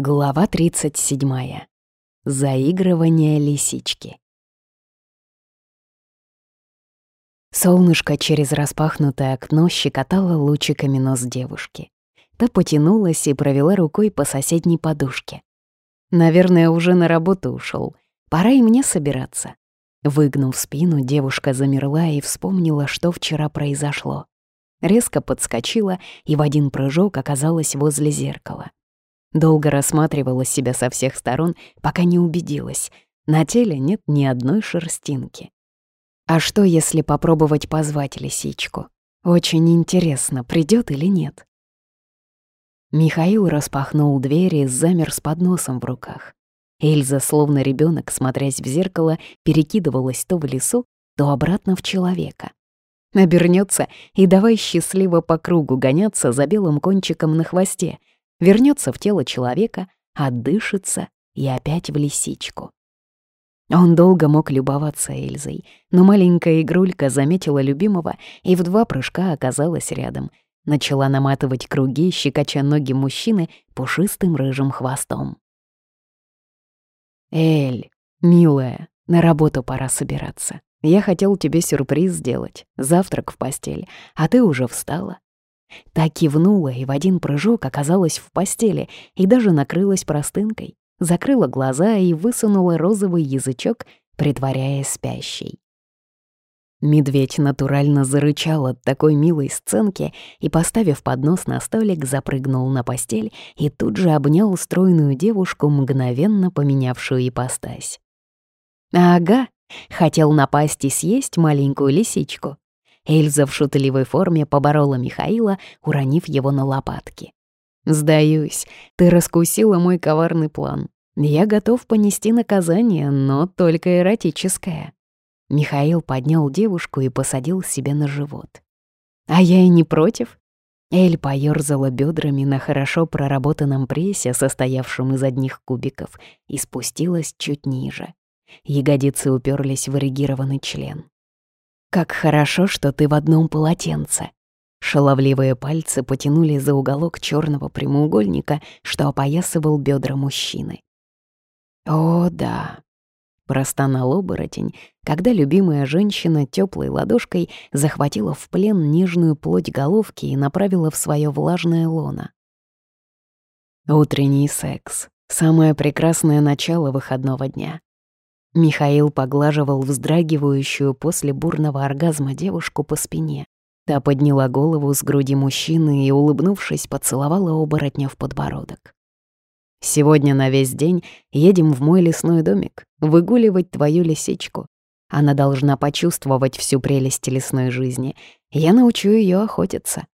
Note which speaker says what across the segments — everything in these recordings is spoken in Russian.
Speaker 1: Глава 37. Заигрывание лисички. Солнышко через распахнутое окно щекотало лучиками нос девушки. Та потянулась и провела рукой по соседней подушке. Наверное, уже на работу ушел. Пора и мне собираться. Выгнув спину, девушка замерла и вспомнила, что вчера произошло. Резко подскочила и в один прыжок оказалась возле зеркала. Долго рассматривала себя со всех сторон, пока не убедилась. На теле нет ни одной шерстинки. А что, если попробовать позвать лисичку? Очень интересно, придет или нет. Михаил распахнул дверь и замер с подносом в руках. Эльза, словно ребенок, смотрясь в зеркало, перекидывалась то в лесу, то обратно в человека. Обернется и давай счастливо по кругу гоняться за белым кончиком на хвосте, вернется в тело человека, отдышится и опять в лисичку. Он долго мог любоваться Эльзой, но маленькая игрулька заметила любимого и в два прыжка оказалась рядом. Начала наматывать круги, щекоча ноги мужчины пушистым рыжим хвостом. «Эль, милая, на работу пора собираться. Я хотел тебе сюрприз сделать, завтрак в постель, а ты уже встала. Та кивнула и в один прыжок оказалась в постели и даже накрылась простынкой, закрыла глаза и высунула розовый язычок, притворяясь спящей. Медведь натурально зарычал от такой милой сценки и, поставив поднос на столик, запрыгнул на постель и тут же обнял стройную девушку, мгновенно поменявшую ипостась. «Ага, хотел напасть и съесть маленькую лисичку», Эльза в шутливой форме поборола Михаила, уронив его на лопатки. «Сдаюсь, ты раскусила мой коварный план. Я готов понести наказание, но только эротическое». Михаил поднял девушку и посадил себе на живот. «А я и не против». Эль поёрзала бедрами на хорошо проработанном прессе, состоявшем из одних кубиков, и спустилась чуть ниже. Ягодицы уперлись в эрегированный член. Как хорошо, что ты в одном полотенце. Шаловливые пальцы потянули за уголок черного прямоугольника, что опоясывал бедра мужчины. «О, да», — простонал оборотень, когда любимая женщина теплой ладошкой захватила в плен нежную плоть головки и направила в свое влажное лоно. Утренний секс — самое прекрасное начало выходного дня. Михаил поглаживал вздрагивающую после бурного оргазма девушку по спине. Та подняла голову с груди мужчины и, улыбнувшись, поцеловала оборотня в подбородок. «Сегодня на весь день едем в мой лесной домик, выгуливать твою лисичку. Она должна почувствовать всю прелесть лесной жизни. Я научу ее охотиться».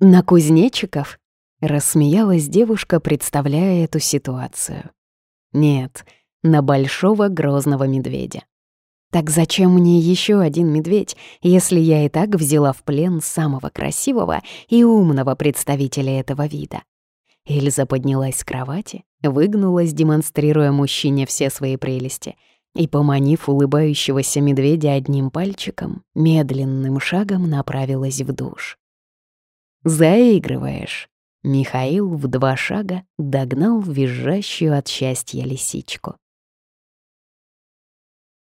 Speaker 1: «На кузнечиков?» — рассмеялась девушка, представляя эту ситуацию. «Нет, — на большого грозного медведя. Так зачем мне еще один медведь, если я и так взяла в плен самого красивого и умного представителя этого вида? Эльза поднялась с кровати, выгнулась, демонстрируя мужчине все свои прелести, и, поманив улыбающегося медведя одним пальчиком, медленным шагом направилась в душ. «Заигрываешь», Михаил в два шага догнал визжащую от счастья лисичку.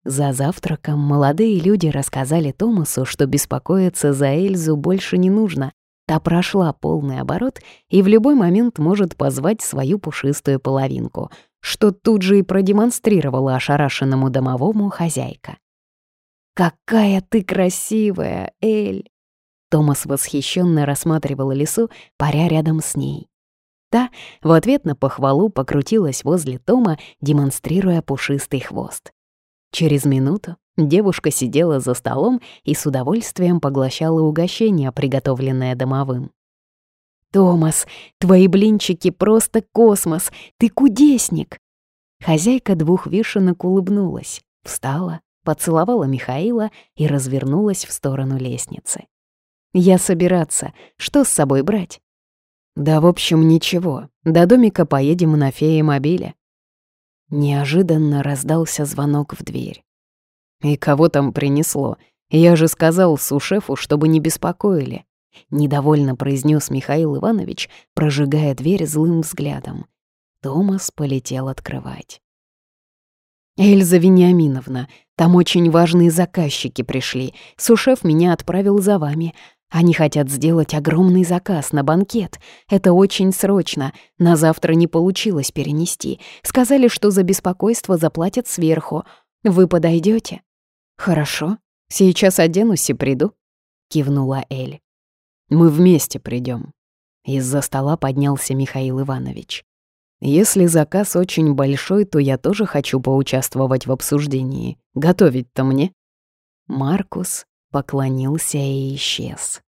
Speaker 1: За завтраком молодые люди рассказали Томасу, что беспокоиться за Эльзу больше не нужно. Та прошла полный оборот и в любой момент может позвать свою пушистую половинку, что тут же и продемонстрировала ошарашенному домовому хозяйка. «Какая ты красивая, Эль!» Томас восхищенно рассматривал лесу, паря рядом с ней. Та в ответ на похвалу покрутилась возле Тома, демонстрируя пушистый хвост. Через минуту девушка сидела за столом и с удовольствием поглощала угощение, приготовленное домовым. «Томас, твои блинчики просто космос! Ты кудесник!» Хозяйка двух вишенок улыбнулась, встала, поцеловала Михаила и развернулась в сторону лестницы. «Я собираться. Что с собой брать?» «Да, в общем, ничего. До домика поедем на фея-мобиле. Неожиданно раздался звонок в дверь. «И кого там принесло? Я же сказал сушефу, чтобы не беспокоили», — недовольно произнес Михаил Иванович, прожигая дверь злым взглядом. Томас полетел открывать. «Эльза Вениаминовна, там очень важные заказчики пришли. Сушеф меня отправил за вами. Они хотят сделать огромный заказ на банкет. Это очень срочно. На завтра не получилось перенести. Сказали, что за беспокойство заплатят сверху. Вы подойдете? «Хорошо. Сейчас оденусь и приду», — кивнула Эль. «Мы вместе придем. Из-за стола поднялся Михаил Иванович. Если заказ очень большой, то я тоже хочу поучаствовать в обсуждении. Готовить-то мне?» Маркус поклонился и исчез.